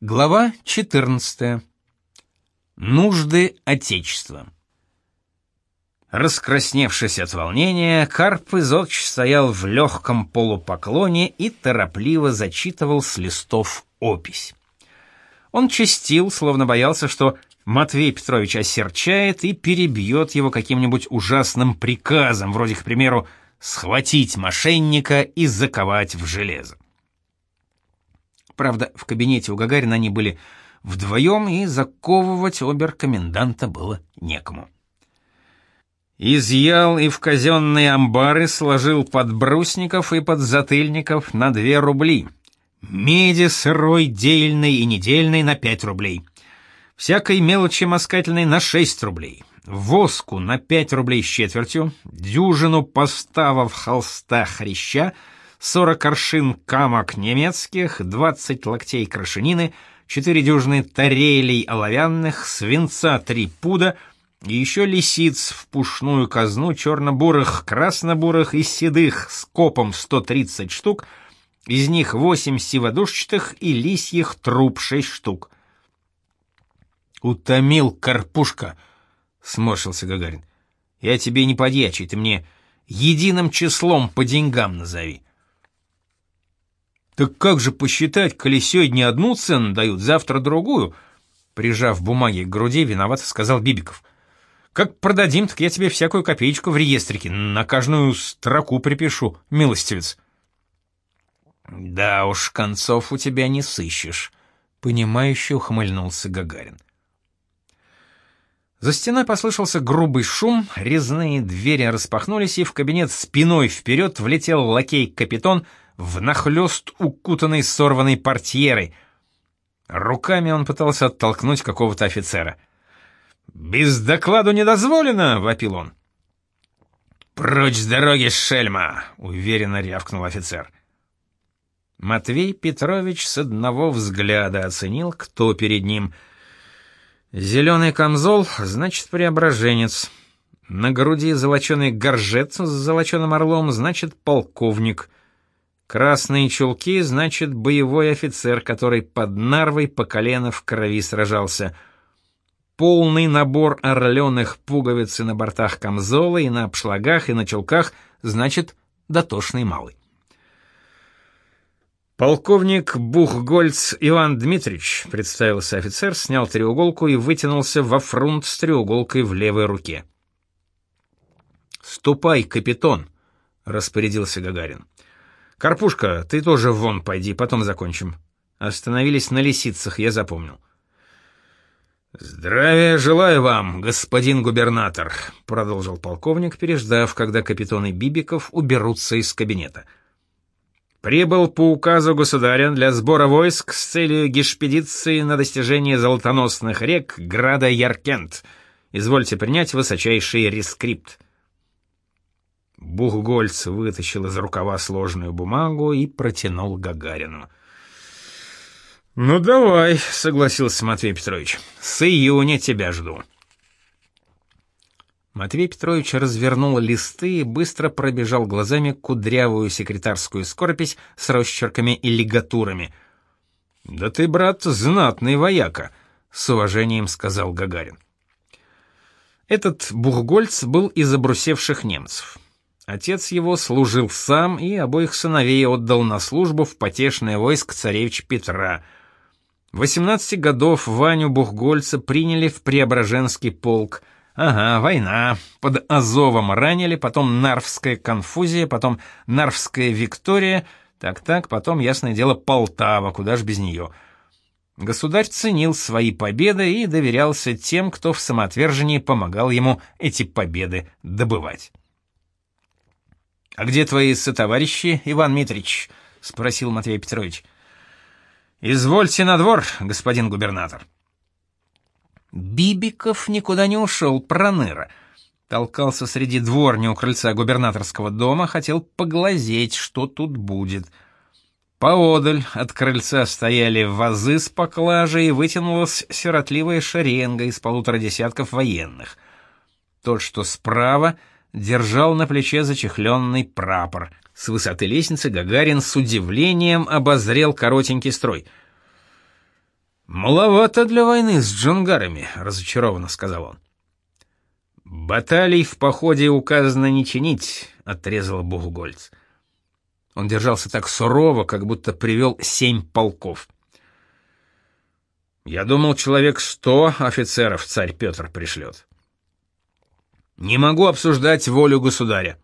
Глава 14. Нужды Отечества. Раскрасневшись от волнения, Карп Изотч стоял в легком полупоклоне и торопливо зачитывал с листов опись. Он чистил, словно боялся, что Матвей Петрович осерчает и перебьет его каким-нибудь ужасным приказом, вроде, к примеру, схватить мошенника и заковать в железо. Правда, в кабинете у Гагарина они были вдвоем, и заковывать обер-коменданта было некому. Изъял и в казенные амбары сложил подбрусников и подзатыльников на две рубли. Меди сырой, дельной и недельной на пять рублей. Всякой мелочи москательной на шесть рублей. Воску на пять рублей с четвертью, дюжину поставов холста хряща — 40 аршин камок немецких, 20 локтей крашенины, 4 дюжины тарелей оловянных, свинца 3 пуда и еще лисиц в пушную казну черно-бурых, красно-бурых и седых с копом 130 штук, из них 8 сиводушчатых и лисьих труб 6 штук. «Утомил Карпушка», — сморщился Гагарин. «Я тебе не подьячий, ты мне единым числом по деньгам назови». Так как же посчитать, коли сегодня одну цену дают, завтра другую? Прижав бумаги к груди, виновато сказал Бибиков. Как продадим, так я тебе всякую копеечку в реестрике на каждую строку припишу, милостивец. Да уж, концов у тебя не сыщешь, понимающе ухмыльнулся Гагарин. За стеной послышался грубый шум, резные двери распахнулись, и в кабинет спиной вперед влетел лакей-капитон — внахлёст укутанный сорванной портьерой. Руками он пытался оттолкнуть какого-то офицера. «Без докладу не дозволено!» — вопил он. «Прочь с дороги, шельма!» — уверенно рявкнул офицер. Матвей Петрович с одного взгляда оценил, кто перед ним. Зеленый камзол, значит, преображенец. На груди золоченый горжет с золоченым орлом, значит, полковник — Красные чулки значит боевой офицер, который под Нарвой по колено в крови сражался. Полный набор орленых пуговиц и на бортах камзола, и на обшлагах, и на чулках значит дотошный малый. Полковник Бухгольц Иван Дмитриевич, представился офицер, снял треуголку и вытянулся во фрунт с треуголкой в левой руке. «Ступай, капитан», — распорядился Гагарин. Карпушка, ты тоже вон пойди, потом закончим. Остановились на лисицах, я запомнил. Здравия желаю вам, господин губернатор, продолжил полковник, переждав, когда капитаны Бибиков уберутся из кабинета. Прибыл по указу государя для сбора войск с целью гешпедиции на достижение золотоносных рек града Яркент. Извольте принять высочайший рескрипт. Бухгольц вытащил из рукава сложную бумагу и протянул Гагарину. «Ну давай», — согласился Матвей Петрович, — «с июня тебя жду». Матвей Петрович развернул листы и быстро пробежал глазами кудрявую секретарскую скоропись с росчерками и лигатурами. «Да ты, брат, знатный вояка», — с уважением сказал Гагарин. Этот Бухгольц был из обрусевших немцев. Отец его служил сам и обоих сыновей отдал на службу в потешное войско царевича Петра. В 18 годов Ваню Бухгольца приняли в Преображенский полк. Ага, война. Под Азовом ранили, потом Нарвская конфузия, потом Нарвская Виктория. Так-так, потом, ясное дело, Полтава, куда ж без нее. Государь ценил свои победы и доверялся тем, кто в самоотвержении помогал ему эти победы добывать. «А где твои сотоварищи, Иван Митрич?» — спросил Матвей Петрович. «Извольте на двор, господин губернатор». Бибиков никуда не ушел, проныра. Толкался среди дворни у крыльца губернаторского дома, хотел поглазеть, что тут будет. Поодаль от крыльца стояли вазы с поклажей, и вытянулась сиротливая шеренга из полутора десятков военных. Тот, что справа — держал на плече зачехленный прапор. С высоты лестницы Гагарин с удивлением обозрел коротенький строй. «Маловато для войны с джунгарами», — разочарованно сказал он. «Баталий в походе указано не чинить», — отрезал Богугольц. Он держался так сурово, как будто привел семь полков. «Я думал, человек сто офицеров царь Петр пришлет». «Не могу обсуждать волю государя».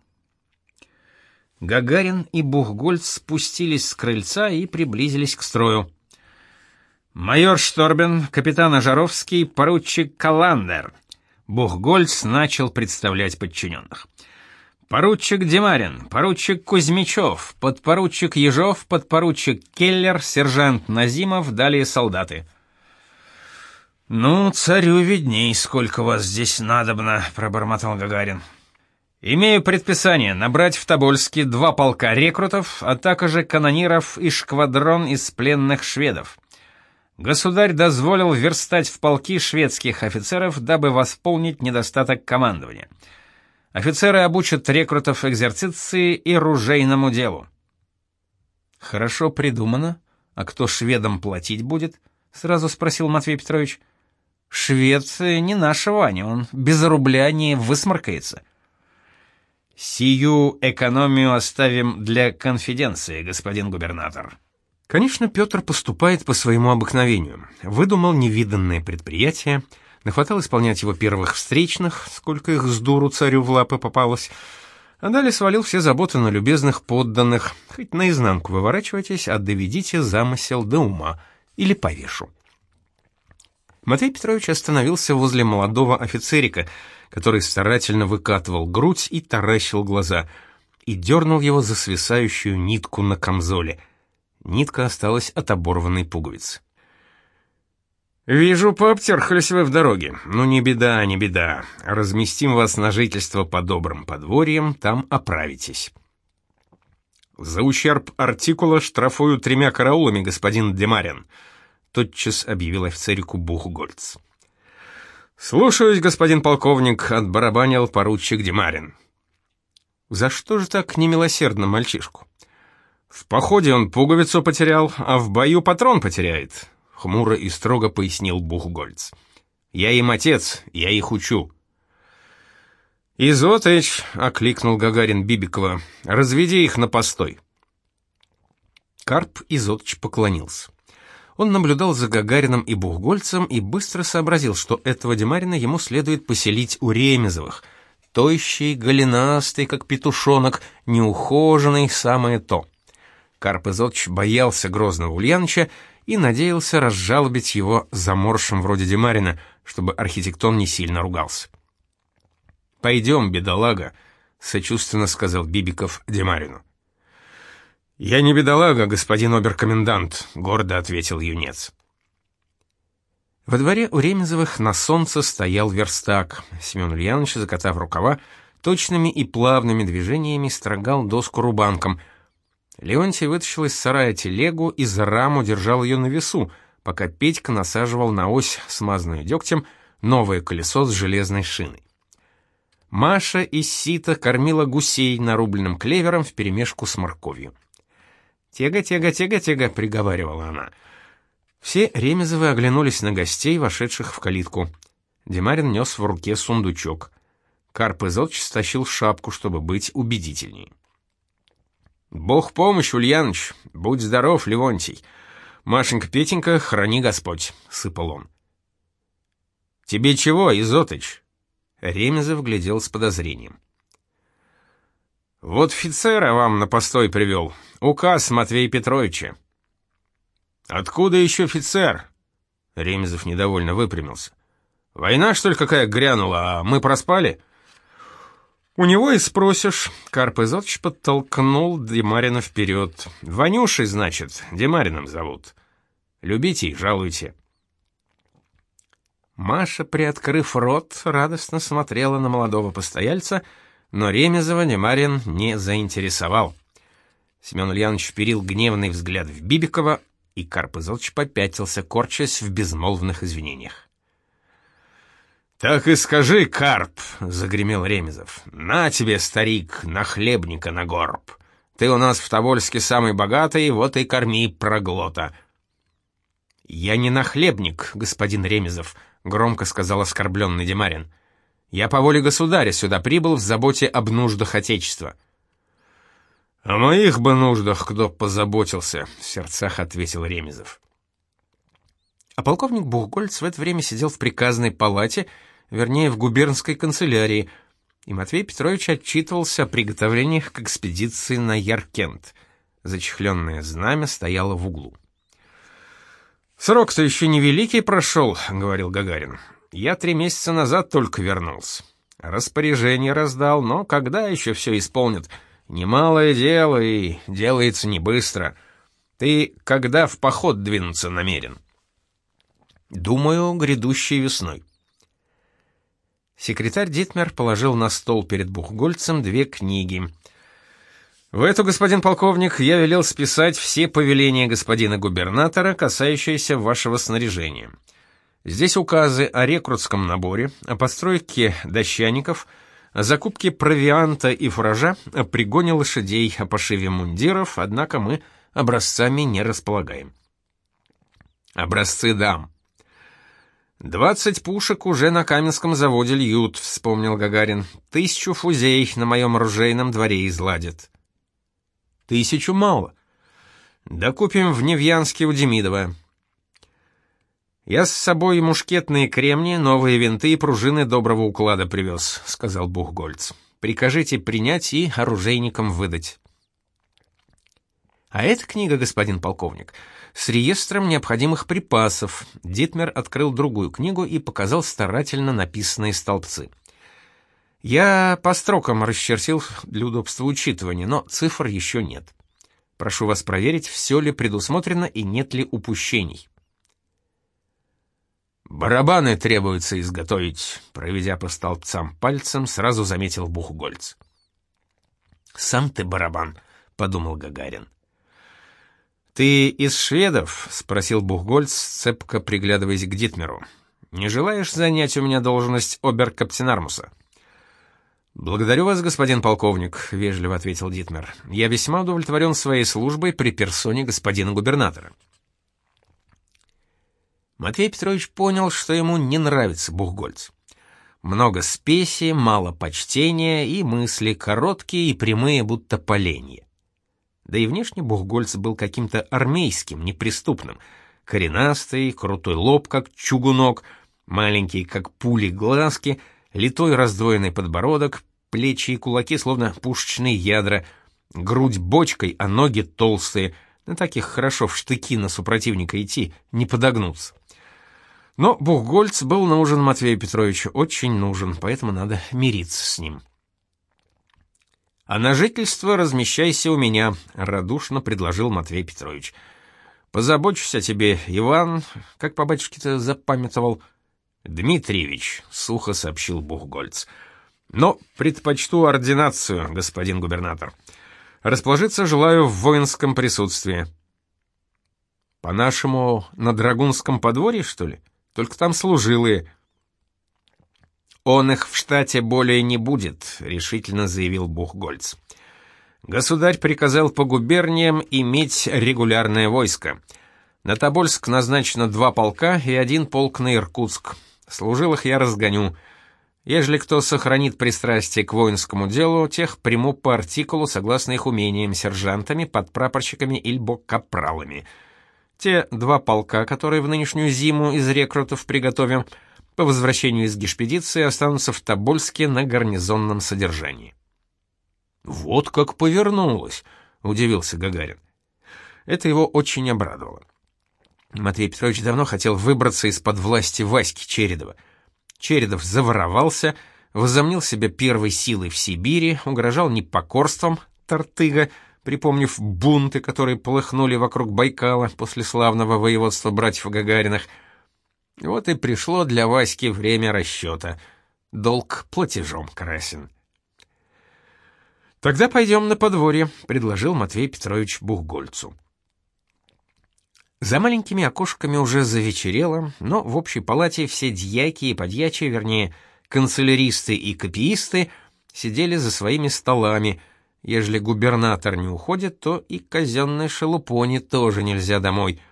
Гагарин и Бухгольц спустились с крыльца и приблизились к строю. Майор Шторбен, капитан Ажаровский, поручик Каландер. Бухгольц начал представлять подчиненных. Поручик Демарин, поручик Кузьмичев, подпоручик Ежов, подпоручик Келлер, сержант Назимов, далее солдаты. «Ну, царю видней, сколько вас здесь надобно», — пробормотал Гагарин. «Имею предписание набрать в Тобольске два полка рекрутов, а также канониров и шквадрон из пленных шведов. Государь дозволил верстать в полки шведских офицеров, дабы восполнить недостаток командования. Офицеры обучат рекрутов экзерциции и ружейному делу. Хорошо придумано. А кто шведам платить будет? сразу спросил Матвей Петрович. Швед не наш Ваня, он без рубля не высморкается. Сию экономию оставим для конфиденции, господин губернатор. Конечно, Петр поступает по своему обыкновению. Выдумал невиданное предприятие, нахватал исполнять его первых встречных, сколько их с дуру царю в лапы попалось, а далее свалил все заботы на любезных подданных. Хоть наизнанку выворачивайтесь, а доведите замысел до ума или повешу. Матвей Петрович остановился возле молодого офицерика, который старательно выкатывал грудь и таращил глаза, и дернул его за свисающую нитку на камзоле — Нитка осталась от оборванной пуговицы. «Вижу, пообтерхались вы в дороге. Ну, не беда, не беда. Разместим вас на жительство по добрым подворьям, там оправитесь». «За ущерб артикула штрафую тремя караулами, господин Демарин», — тотчас объявил офицерику Бухгольц. «Слушаюсь, господин полковник», — отбарабанил поручик Демарин. «За что же так немилосердно мальчишку?» В походе он пуговицу потерял, а в бою патрон потеряет, хмуро и строго пояснил Бухгольц. Я им отец, я их учу. «Изотыч», — окликнул Гагарин Бибикова, — «разведи их на постой». Карп Изотыч поклонился. Он наблюдал за Гагарином и Бухгольцем и быстро сообразил, что этого Демарина ему следует поселить у Ремезовых. Тощий, голенастый, как петушонок, неухоженный, самое то. Карп Изотч боялся грозного Ульяныча и надеялся разжалобить его заморшим вроде Демарина, чтобы архитектон не сильно ругался. «Пойдем, бедолага», — сочувственно сказал Бибиков Демарину. «Я не бедолага, господин оберкомендант», — гордо ответил юнец. Во дворе у Ремезовых на солнце стоял верстак. Семен Ульянович, закатав рукава, точными и плавными движениями строгал доску рубанком, Леонтий вытащил из сарая телегу и за раму держал ее на весу, пока Петька насаживал на ось, смазанную дегтем, новое колесо с железной шиной. Маша из сита кормила гусей нарубленным клевером вперемешку с морковью. «Тега, тега, тега, тега», — приговаривала она. Все Ремезовы оглянулись на гостей, вошедших в калитку. Демарин нес в руке сундучок. Карп Изотч стащил шапку, чтобы быть убедительней. Бог помощь, Ульяныч, будь здоров, Левонтий. Машенька, Петенька, храни Господь, сыпал он. Тебе чего, Изотыч? Ремезов глядел с подозрением. Вот офицера вам на постой привел. Указ Матвея Петровича. Откуда еще офицер? Ремезов недовольно выпрямился. Война, что ли, какая грянула, а мы проспали? — «У него и спросишь». Карп Изотович подтолкнул Демарина вперед. «Ванюшей, значит, Демарином зовут. Любите и жалуйте». Маша, приоткрыв рот, радостно смотрела на молодого постояльца, но Ремезова Демарин не заинтересовал. Семен Ульянович вперил гневный взгляд в Бибикова, и Карп Изотович попятился, корчась в безмолвных извинениях. «Так и скажи, Карп!» — загремел Ремезов. «На тебе, старик, на хлебника на горб! Ты у нас в Тобольске самый богатый, вот и корми проглота!» Я не нахлебник, господин Ремезов, громко сказал оскорбленный Демарин. Я по воле государя сюда прибыл в заботе об нуждах отечества. О моих бы нуждах кто позаботился, в сердцах ответил Ремезов. А полковник Бухгольц в это время сидел в приказной палате, вернее, в губернской канцелярии, и Матвей Петрович отчитывался о приготовлениях к экспедиции на Яркент. Зачехленное знамя стояло в углу. «Срок-то еще не великий прошел», — говорил Гагарин. «Я три месяца назад только вернулся. Распоряжение раздал, но когда еще все исполнят? Немалое дело и делается не быстро. Ты когда в поход двинуться намерен?» «Думаю, грядущей весной». Секретарь Дитмер положил на стол перед Бухгольцем две книги. В эту, господин полковник, я велел списать все повеления господина губернатора, касающиеся вашего снаряжения. Здесь указы о рекрутском наборе, о постройке дощаников, о закупке провианта и фуража, о пригоне лошадей, о пошиве мундиров, однако мы образцами не располагаем. Образцы дам. «Двадцать пушек уже на Каменском заводе льют», — вспомнил Гагарин. «Тысячу фузей на моем оружейном дворе изладят». «Тысячу мало. Докупим в Невьянске у Демидова». «Я с собой мушкетные кремни, новые винты и пружины доброго уклада привез», — сказал Бухгольц. «Прикажите принять и оружейникам выдать». «А эта книга, господин полковник», — с реестром необходимых припасов. Дитмер открыл другую книгу и показал старательно написанные столбцы. Я по строкам расчертил для удобства учитывания, но цифр еще нет. Прошу вас проверить, все ли предусмотрено и нет ли упущений. «Барабаны требуется изготовить», — проведя по столбцам пальцем, сразу заметил Бухгольц. «Сам ты барабан», — подумал Гагарин. «Ты из шведов?» — спросил Бухгольц, цепко приглядываясь к Дитмеру. «Не желаешь занять у меня должность обер-каптенармуса?» «Благодарю вас, господин полковник», — вежливо ответил Дитмер. «Я весьма удовлетворен своей службой при персоне господина губернатора». Матвей Петрович понял, что ему не нравится Бухгольц. Много спеси, мало почтения и мысли короткие и прямые, будто поленья. Да и внешне Бухгольц был каким-то армейским, неприступным. Коренастый, крутой лоб, как чугунок, маленький, как пули, глазки, литой раздвоенный подбородок, плечи и кулаки, словно пушечные ядра, грудь бочкой, а ноги толстые. На таких хорошо в штыки на супротивника идти, не подогнуться. Но Бухгольц был нужен Матвею Петровичу, очень нужен, поэтому надо мириться с ним. «А на жительство размещайся у меня», — радушно предложил Матвей Петрович. «Позабочусь о тебе, Иван, как по батюшке-то запамятовал». «Дмитриевич», — сухо сообщил Бухгольц. «Но предпочту ординацию, господин губернатор. Расположиться желаю в воинском присутствии». «По-нашему, на Драгунском подворье, что ли? Только там служилые». «Он их в штате более не будет», — решительно заявил Бухгольц. «Государь приказал по губерниям иметь регулярное войско. На Тобольск назначено два полка и один полк на Иркутск. Служилых я разгоню. Ежели кто сохранит пристрастие к воинскому делу, тех приму по артикулу согласно их умениям сержантами, подпрапорщиками или капралами. Те два полка, которые в нынешнюю зиму из рекрутов приготовим — по возвращению из гешпедиции останутся в Тобольске на гарнизонном содержании. «Вот как повернулось!» — удивился Гагарин. Это его очень обрадовало. Матвей Петрович давно хотел выбраться из-под власти Васьки Чередова. Чередов заворовался, возомнил себя первой силой в Сибири, угрожал непокорством, Тартыга, припомнив бунты, которые полыхнули вокруг Байкала после славного воеводства братьев Гагариных — вот и пришло для Васьки время расчета. Долг платежом красен. «Тогда пойдем на подворье», — предложил Матвей Петрович Бухгольцу. За маленькими окошками уже завечерело, но в общей палате все дьяки и подьячи, вернее, канцеляристы и копиисты, сидели за своими столами. Ежели губернатор не уходит, то и казенной шелупоне тоже нельзя домой —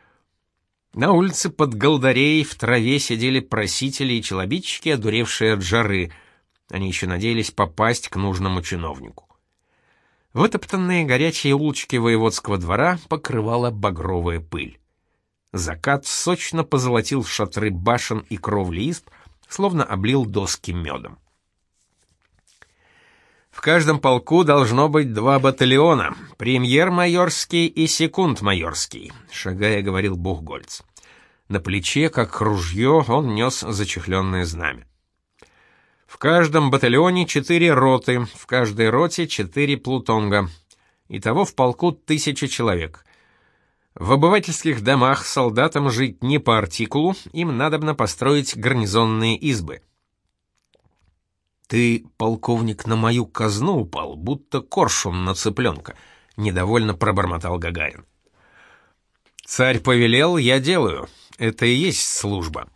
На улице под Голдарей в траве сидели просители и челобитчики, одуревшие от жары. Они еще надеялись попасть к нужному чиновнику. Вытоптанные горячие улочки воеводского двора покрывала багровая пыль. Закат сочно позолотил шатры башен и кровли изб, словно облил доски медом. В каждом полку должно быть два батальона, премьер-майорский и секунд-майорский, шагая говорил Бухгольц. На плече, как ружье, он нес зачехленное знамя. В каждом батальоне четыре роты, в каждой роте четыре плутонга. Итого в полку тысяча человек. В обывательских домах солдатам жить не по артикулу, им надобно построить гарнизонные избы. Ты, полковник, на мою казну упал, будто коршун на цыпленка», — недовольно пробормотал Гагарин. Царь повелел, я делаю. Это и есть служба.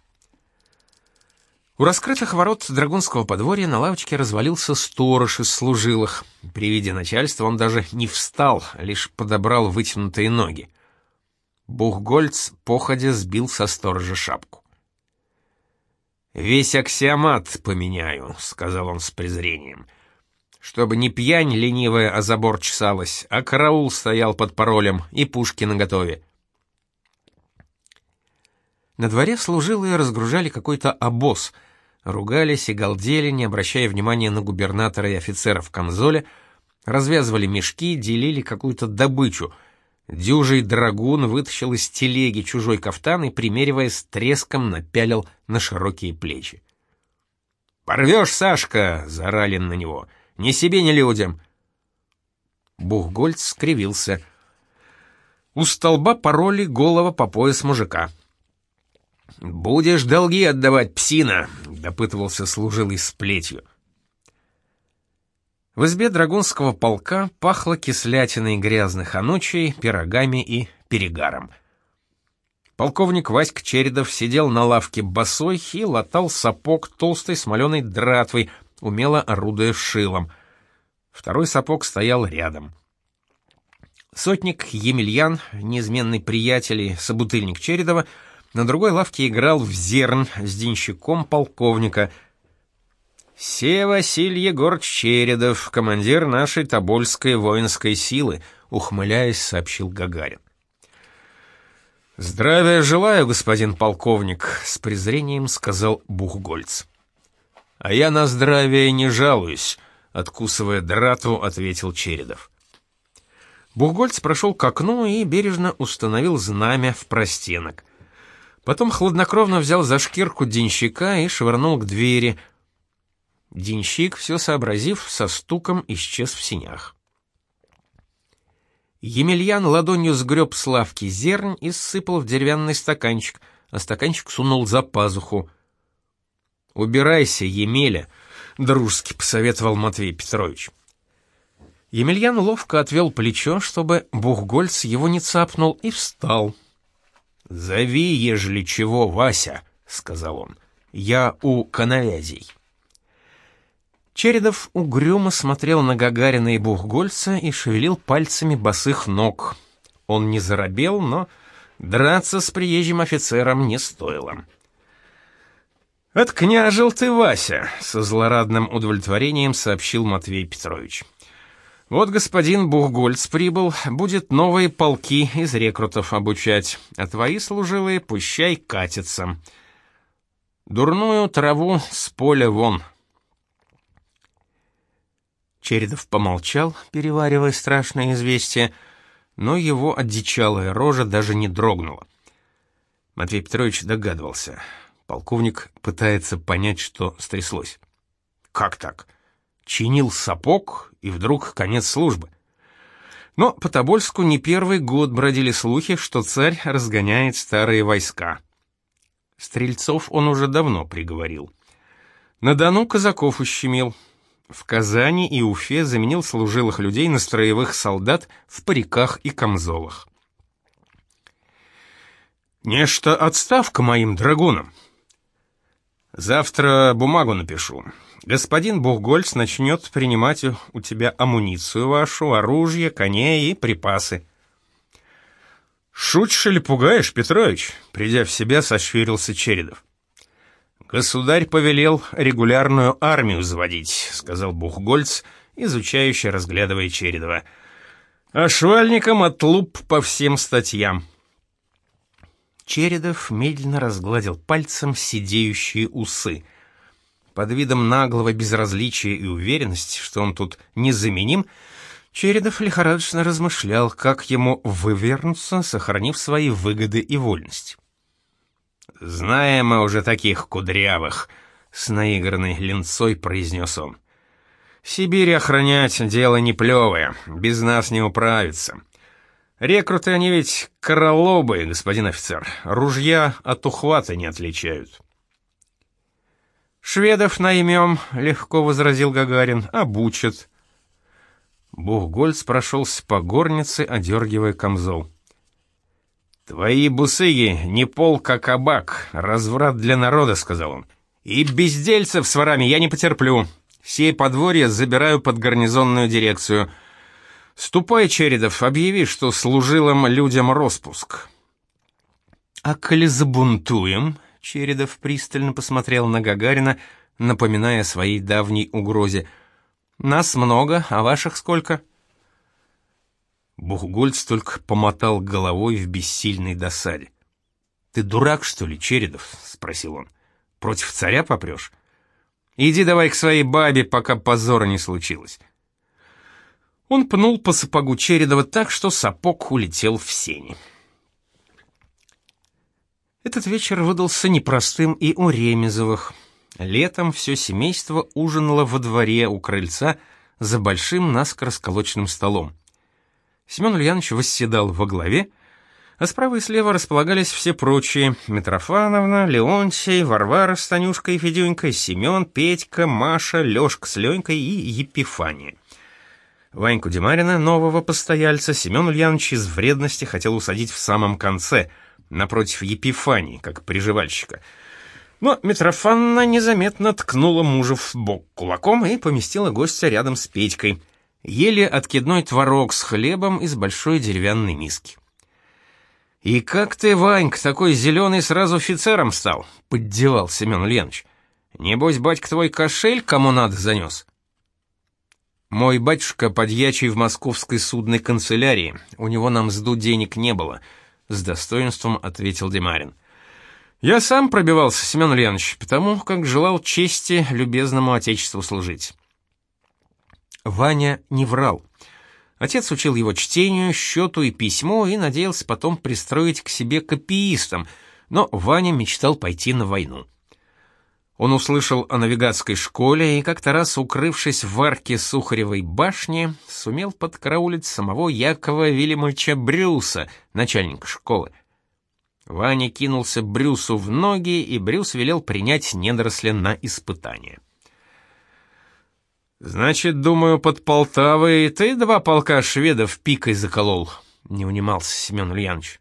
У раскрытых ворот Драгунского подворья на лавочке развалился сторож из служилых. При виде начальства он даже не встал, лишь подобрал вытянутые ноги. Бухгольц походя сбил со сторожа шапку. «Весь аксиомат поменяю», — сказал он с презрением. «Чтобы не пьянь ленивая о забор чесалась, а караул стоял под паролем и пушки наготове». На дворе служилые разгружали какой-то обоз, ругались и галдели, не обращая внимания на губернатора и офицеров в камзоле, развязывали мешки, делили какую-то добычу — Дюжий драгун вытащил из телеги чужой кафтан и, примеривая с треском, напялил на широкие плечи. «Порвешь, Сашка!» — заорали на него. «Ни себе, ни людям!» Бухгольц скривился. У столба пароли голова по пояс мужика. «Будешь долги отдавать, псина!» — допытывался служилый с плетью. В избе драгунского полка пахло кислятиной грязных анучей, пирогами и перегаром. Полковник Васька Чередов сидел на лавке босой и латал сапог толстой смоленой дратвой, умело орудуя шилом. Второй сапог стоял рядом. Сотник Емельян, неизменный приятель и собутыльник Чередова, на другой лавке играл в зерн с денщиком полковника — «Се Василий Егорч Чередов, командир нашей Тобольской воинской силы», — ухмыляясь, сообщил Гагарин. «Здравия желаю, господин полковник», — с презрением сказал Бухгольц. «А я на здравие не жалуюсь», — откусывая драту, ответил Чередов. Бухгольц прошел к окну и бережно установил знамя в простенок. Потом хладнокровно взял за шкирку денщика и швырнул к двери — Денщик, все сообразив, со стуком исчез в синях. Емельян ладонью сгреб с лавки зернь и сыпал в деревянный стаканчик, а стаканчик сунул за пазуху. «Убирайся, Емеля», — дружески посоветовал Матвей Петрович. Емельян ловко отвел плечо, чтобы Бухгольц его не цапнул, и встал. «Зови, ежели чего, Вася», — сказал он. «Я у коновязей». Чередов угрюмо смотрел на Гагарина и Бухгольца и шевелил пальцами босых ног. Он не заробел, но драться с приезжим офицером не стоило. «Откняжил ты, Вася!» — со злорадным удовлетворением сообщил Матвей Петрович. «Вот господин Бухгольц прибыл, будет новые полки из рекрутов обучать, а твои служилые пущай катятся. Дурную траву с поля вон!» Чередов помолчал, переваривая страшное известие, но его одичалая рожа даже не дрогнула. Матвей Петрович догадывался. Полковник пытается понять, что стряслось. Как так? Чинил сапог, и вдруг конец службы. Но по Тобольску не первый год бродили слухи, что царь разгоняет старые войска. Стрельцов он уже давно приговорил. На Дону казаков ущемил — в Казани и Уфе заменил служилых людей на строевых солдат в париках и камзолах. «Нечто отставка моим драгунам!» «Завтра бумагу напишу. Господин Бухгольц начнет принимать у тебя амуницию вашу, оружие, коней и припасы». «Шутишь или пугаешь, Петрович?» Придя в себя, сощурился Чередов. «Государь повелел регулярную армию заводить», — сказал Бухгольц, изучающе разглядывая Чередова. «А швальникам отлуп по всем статьям». Чередов медленно разгладил пальцем сидеющие усы. Под видом наглого безразличия и уверенности, что он тут незаменим, Чередов лихорадочно размышлял, как ему вывернуться, сохранив свои выгоды и вольность. «Знаем мы уже таких кудрявых», — с наигранной линцой произнес он. «Сибирь охранять — дело не плевое, без нас не управиться. Рекруты они ведь королобы, господин офицер, ружья от ухвата не отличают». «Шведов наймем», — легко возразил Гагарин, — «обучат». Бухгольц прошелся по горнице, одергивая камзол. «Твои бусыги не полк, а кабак, разврат для народа», — сказал он. «И бездельцев с ворами я не потерплю. Все подворья забираю под гарнизонную дирекцию. Ступай, Чередов, объяви, что служилым людям распуск». «А коли забунтуем?» — Чередов пристально посмотрел на Гагарина, напоминая о своей давней угрозе — нас много, а ваших сколько?» Бухгольц только помотал головой в бессильной досаде. «Ты дурак, что ли, Чередов?» — спросил он. «Против царя попрешь? Иди давай к своей бабе, пока позора не случилось». Он пнул по сапогу Чередова так, что сапог улетел в сени. Этот вечер выдался непростым и у Ремезовых. Летом все семейство ужинало во дворе у крыльца за большим наскоро сколоченным столом. Семен Ульянович восседал во главе, а справа и слева располагались все прочие — Митрофановна, Леонтий, Варвара с Танюшкой и Федюнькой, Семен, Петька, Маша, Лешка с Ленькой и Епифания. Ваньку Демарина, нового постояльца, Семен Ульянович из вредности хотел усадить в самом конце, напротив Епифании, как приживальщика — но Митрофанна незаметно ткнула мужа в бок кулаком и поместила гостя рядом с Петькой. Ели откидной творог с хлебом из большой деревянной миски. «И как ты, Ванька, такой зеленый сразу офицером стал?» — поддевал Семен Ульянович. «Небось, батька твой кошель кому надо занес?» «Мой батюшка подьячий в московской судной канцелярии. У него на мзду денег не было», — с достоинством ответил Демарин. Я сам пробивался, Семен Ульянович, потому как желал чести любезному отечеству служить. Ваня не врал. Отец учил его чтению, счету и письму и надеялся потом пристроить к себе копиистом, но Ваня мечтал пойти на войну. Он услышал о навигатской школе и как-то раз, укрывшись в арке Сухаревой башни, сумел подкараулить самого Якова Вильямовича Брюса, начальника школы. Ваня кинулся Брюсу в ноги, и Брюс велел принять недоросля на испытание. «Значит, думаю, под Полтавой ты два полка шведов пикой заколол», — не унимался Семен Ульянович.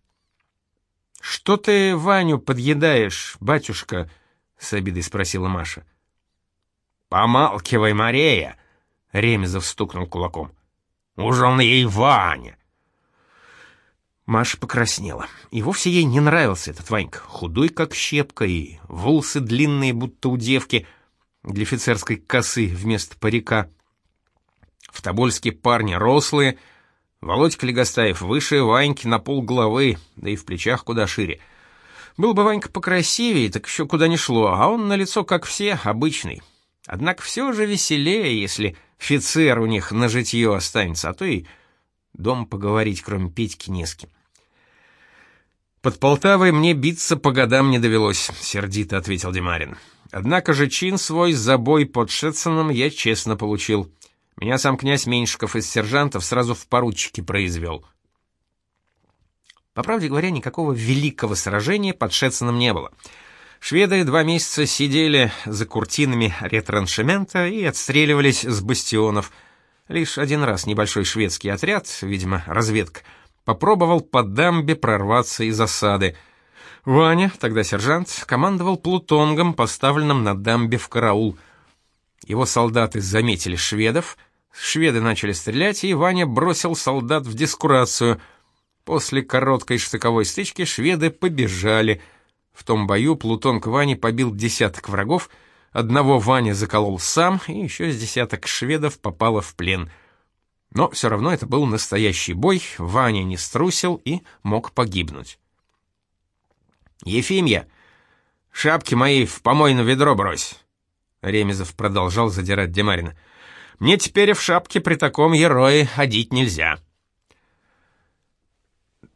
«Что ты Ваню подъедаешь, батюшка?» — с обидой спросила Маша. «Помалкивай, Марея!» — Ремезов стукнул кулаком. «Уж он ей Ваня! Маша покраснела. И вовсе ей не нравился этот Ванька, худой как щепка и волосы длинные, будто у девки, для офицерской косы вместо парика. В Тобольске парни рослые, Володька Легостаев выше Ваньки на пол головы, да и в плечах куда шире. Был бы Ванька покрасивее, так еще куда ни шло, а он на лицо как все, обычный. Однако все же веселее, если офицер у них на житье останется, а то и Дом поговорить, кроме Петьки, не с кем. «Под Полтавой мне биться по годам не довелось», — сердито ответил Демарин. «Однако же чин свой за бой под Шетсоном я честно получил. Меня сам князь Меньшиков из сержантов сразу в поручики произвел». По правде говоря, никакого великого сражения под Шетсоном не было. Шведы два месяца сидели за куртинами ретраншемента и отстреливались с бастионов — Лишь один раз небольшой шведский отряд, видимо, разведка, попробовал по дамбе прорваться из осады. Ваня, тогда сержант, командовал плутонгом, поставленным на дамбе в караул. Его солдаты заметили шведов, шведы начали стрелять, и Ваня бросил солдат в дискурацию, После короткой штыковой стычки шведы побежали. В том бою Плутон к Ване побил десяток врагов, одного Ваня заколол сам, и еще с десяток шведов попало в плен. Но все равно это был настоящий бой, Ваня не струсил и мог погибнуть. «Ефимья, шапки мои в помойное ведро брось!» Ремезов продолжал задирать Демарина. «Мне теперь в шапке при таком герое ходить нельзя».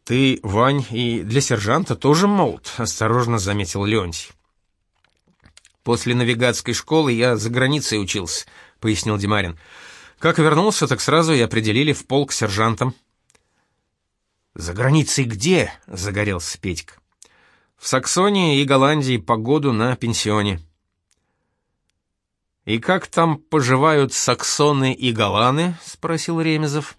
«Ты, Вань, и для сержанта тоже молод», — осторожно заметил Леонтий. «После навигатской школы я за границей учился», — пояснил Демарин. «Как вернулся, так сразу и определили в полк сержантом». «За границей где?» — загорелся Петька. «В Саксонии и Голландии погоду на пенсионе». «И как там поживают саксоны и голланы?» — спросил Ремезов.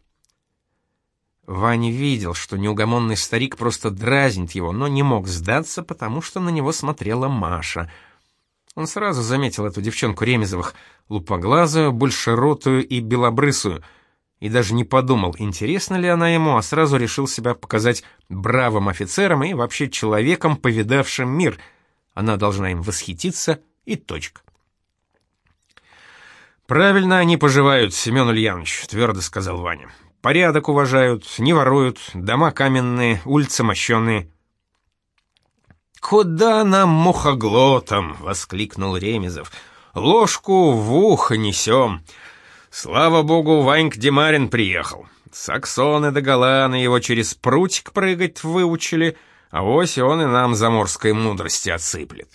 Ваня видел, что неугомонный старик просто дразнит его, но не мог сдаться, потому что на него смотрела Маша. Он сразу заметил эту девчонку Ремезовых, лупоглазую, большеротую и белобрысую, и даже не подумал, интересна ли она ему, а сразу решил себя показать бравым офицером и вообще человеком, повидавшим мир. Она должна им восхититься, и точка. «Правильно они поживают, Семен Ульянович», — твердо сказал Ваня. Порядок уважают, не воруют, дома каменные, улицы мощеные. «Куда нам, мухоглотам?» — воскликнул Ремезов. «Ложку в ухо несем. Слава богу, Ваньк Демарин приехал. Саксоны да голланы его через прутик прыгать выучили, а вось он и нам заморской мудрости отсыплет».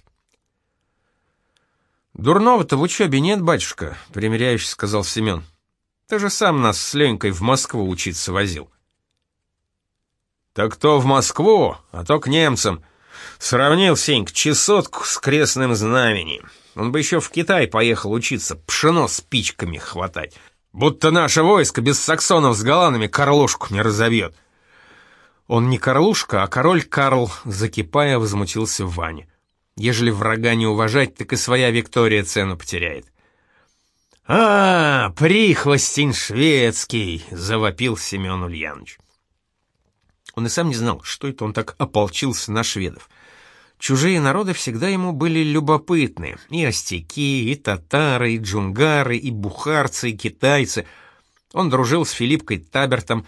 «Дурного-то в учебе нет, батюшка», — примиряюще сказал Семен. Ты же сам нас с Ленькой в Москву учиться возил. Так то в Москву, а то к немцам. Сравнил Сеньк чесотку с крестным знамением. Он бы еще в Китай поехал учиться, пшено спичками хватать. Будто наше войско без саксонов с голландами Карлушку не разобьет. Он не Карлушка, а король Карл, закипая, возмутился Ваня. Ежели врага не уважать, так и своя Виктория цену потеряет. «А, прихвостень шведский!» — завопил Семен Ульянович. Он и сам не знал, что это он так ополчился на шведов. Чужие народы всегда ему были любопытны. И остяки, и татары, и джунгары, и бухарцы, и китайцы. Он дружил с Филиппкой Табертом.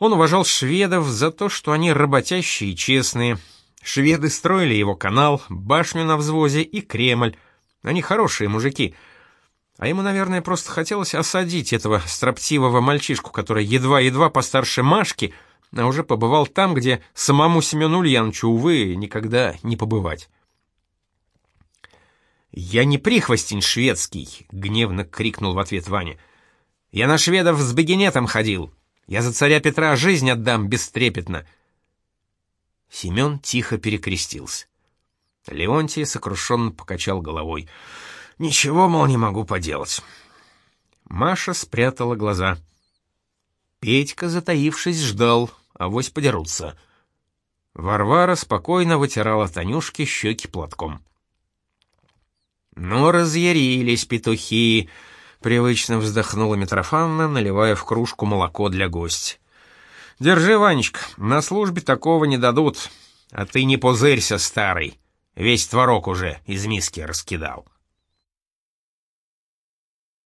Он уважал шведов за то, что они работящие и честные. Шведы строили его канал, башню на взвозе и Кремль. Они хорошие мужики — а ему, наверное, просто хотелось осадить этого строптивого мальчишку, который едва-едва постарше Машки, а уже побывал там, где самому Семену Ульяновичу, увы, никогда не побывать. «Я не прихвостень шведский!» — гневно крикнул в ответ Ваня. «Я на шведов с бегинетом ходил. Я за царя Петра жизнь отдам бестрепетно». Семен тихо перекрестился. Леонтий сокрушенно покачал головой. Ничего, мол, не могу поделать. Маша спрятала глаза. Петька, затаившись, ждал, авось подерутся. Варвара спокойно вытирала Танюшке щеки платком. «Ну, разъярились петухи!» — привычно вздохнула Митрофановна, наливая в кружку молоко для гостя. «Держи, Ванечка, на службе такого не дадут, а ты не позырься, старый, весь творог уже из миски раскидал».